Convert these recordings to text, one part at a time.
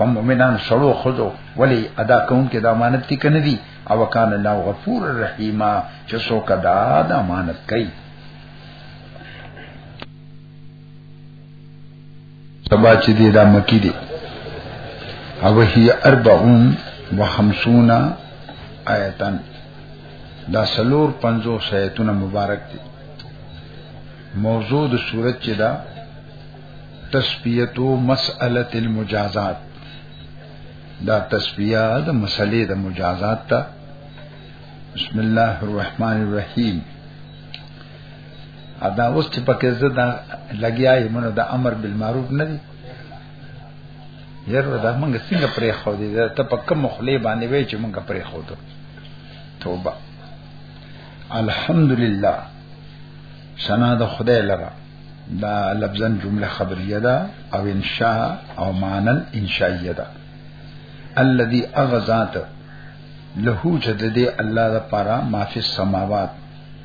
په مؤمنان سړو خدو ولی ادا کون کې د امانت کې کنه دي او کان الله غفور الرحیم چې څوک دا د امانت کوي سبا چې دی دا مکی دی او هي 40 و 50 آیتن دا سلور 50 آیتونه مبارک دي موضوع د صورت چې دا تسبیحتو مسأله المجازات دا تسبیحه د مسلې د مجازات ته بسم الله الرحمن الرحیم ادا اوس چې پکې زه دا لګیا یم نو دا امر بالمعروف نه دی یره دا موږ څنګه پرې خو دې ته په کوم خلی باندې وای چې موږ پرې خو دو توبه الحمدلله سنا د خدای لرا دا لفظن جمله خبریه ده او انشاء او مانن انشائیه ده الذي اغذات له جدد الله لپاره ما فی السماوات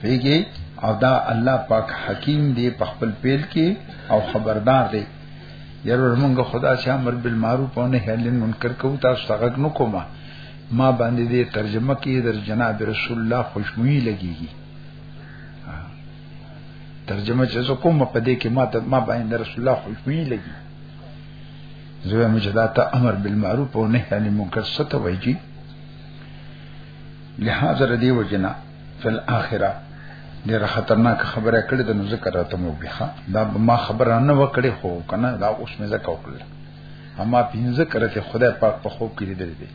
پیږي او دا الله پاک حکیم دی په خپل پیل کې او خبردار دی یره موږ خدا چې امر بالمعروف او نهی عن المنکر کوو تاسو څنګه نو کومه ما باندې دې ترجمه کې در جناب رسول الله خوشبوئی لګيږي ترجمه چې زه کوم په دې کې ما ته ما باندې رسول الله خوشبوئی لګي زه مجدات امر بالمعروف او نهی عن المنکر ستوي لہذا ردی وجنا فل اخره ډیره خطرناک خبره کړې د ذکر راته مو بها دا ما خبره نه وکړې خو کنه دا اوس مې زکه وکړل اما پینځه کرته خدای پاک په خوب کې لیدل دي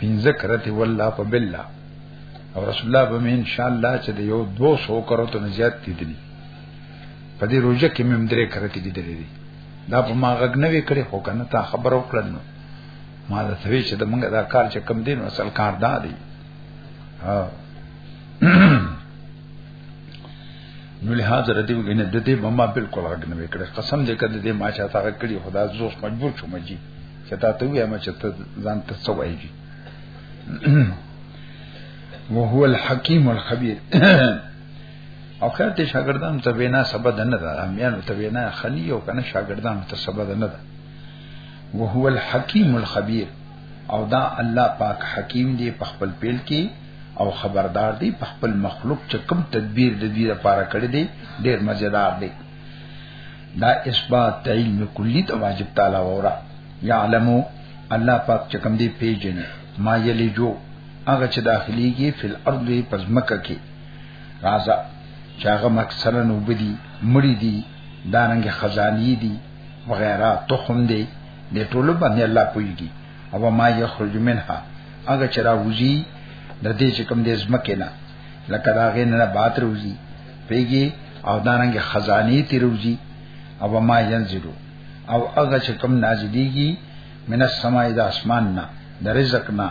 پینځه کرته والله په بالله او رسول الله به ان شاء الله چې د یو 200 کرته نه زیات لیدلی په دې روزه کې مې درې کرته لیدلې دي دا په ما غږ نه وکړې خو کنه تا خبر وکړل نو ما دا څه چې د موږ دا کار چې کم دین اصل کار دا دی ها نو له حاضر دی وګینه د دې مما بالکل غږ نه وکړه قسم دې کړه دې ما چې تا کړی خدا زوس مجبور شوم جی چې تا ته وایم چې ته ځان ته څه وایي وهو الحکیم الخبیر او خیر دې شاګردان ته وینا سبد نه ده امیان ته وینا خلی او کنه شاګردان ته سبد نه ده وهو الحکیم الخبیر او دا الله پاک حکیم دی په خپل پیل کې او خبردار دی په خپل مخلوق چې کوم تدبیر د دې لپاره کړی دی ډیر مزیدار دی دا اثبات علم کلی ته واجب تعالی وره یعلمو الله پاک چې کوم دی پیژني ما یلی جو هغه چې داخليږي فل ارض پزمکه کې راځه چې هغه مکسرن وبدي مړی دي دارنګ خزانی دي وغیرہ تخم دی د ټولو باندې الله پويږي او ما یخرج منها هغه چې راوځي د دې چې کوم دې زمکه نه لکه دا غې نه بات روزي پیږي او دانګ خزاني تی روزي او ما ينزلو او هغه چې کوم نازلېږي من السماء د اسمان نه د رزق نه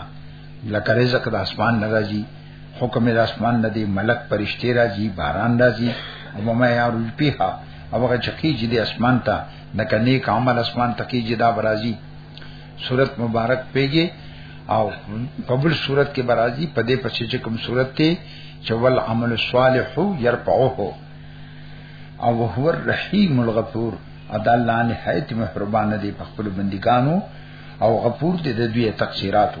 لکه رزق د اسمان نه راځي حکم د اسمان نه دی ملک پرشتي راځي باران راځي او ما یارج پیها او هغه چکی چې د اسمان ته نک نیک عمل اسمان ته کیږي دا برازي صورت مبارک پیږي او په بل صورت کې برازي په دې پسې چې کوم صورت ته چول عمل صالح يرفعه او هو الرحیم الغفور ادا الله نهایت مهربان دی په خپل بندګانو او غفور دی د دوی تقصیراتو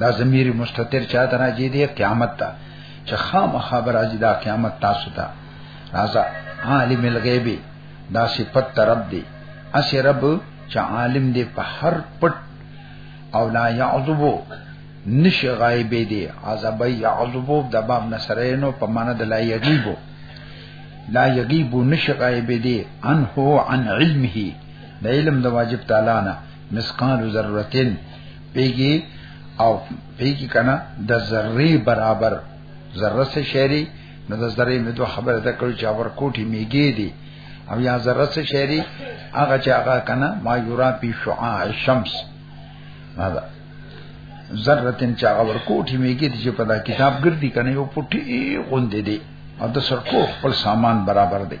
دا زمير مستتر چا ته راځي دی قیامت ته چې خام خبر راځي دا قیامت تاسو ته راځه عالم الغیب دا صفت رب دی اسی رب چې عالم دی په هر پټ او لا يعذبو نش غایب دی عذاب يعذبو د باب نصرینو په معنا د لا یغیبو لا یغیبو نش غایب دی ان هو عن علمه د علم د واجب تعالی نه مسقال ذرتين پیږي او پیږي کنه د ذره برابر ذره سه شری نو د ذره مې دوه خبره ده کړو چې اور کوټي میږي دي او یا ذره سه شری هغه چې هغه کنه ما یورا پی شعاع الشمس نه ده ذره تن چې هغه ور کوټي میږي دي چې په دا کتاب ګرځي کنه یو پټي غوندې دي او د سرکو خپل سامان برابر دی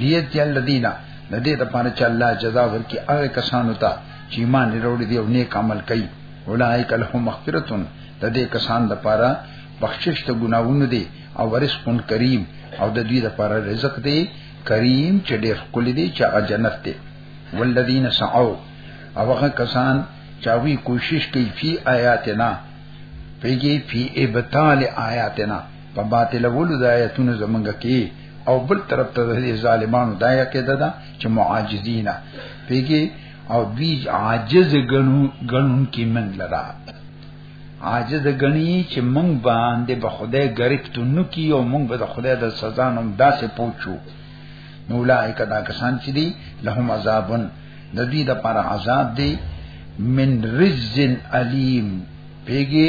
لیجزی الذین د دې د پاره چې الله جزا ورکړي هغه کسانو ته چې ایمان لري دی او نیک عمل کوي اولایک لهم مغفرتون د دې کسان د پاره بخشش ته ګناوونه دي او رزق کریم او د دوی د پاره رزق دی کریم چې ډېر کلی دی چې هغه جنت دی والذین سعوا او هغه کسان چې وی کوشش کوي فی آیاتنا پیږي فی ابطال آیاتنا په باطل ولو د آیتونو زمونږ کې او بل طرف ته د ظالمانو دا عقیده ده چې معاجزینا پیګي او دوی عاجز غنو غنون کې من لرا عاجز غنی چې مونږ باندې به خدای غریبت نو کی او مونږ به د خدای د سزا نوم داسې پوچو نو لایک دا کسان چې دي لهم عذابن د دې د پر عذاب دی من رجزن علیم پیګي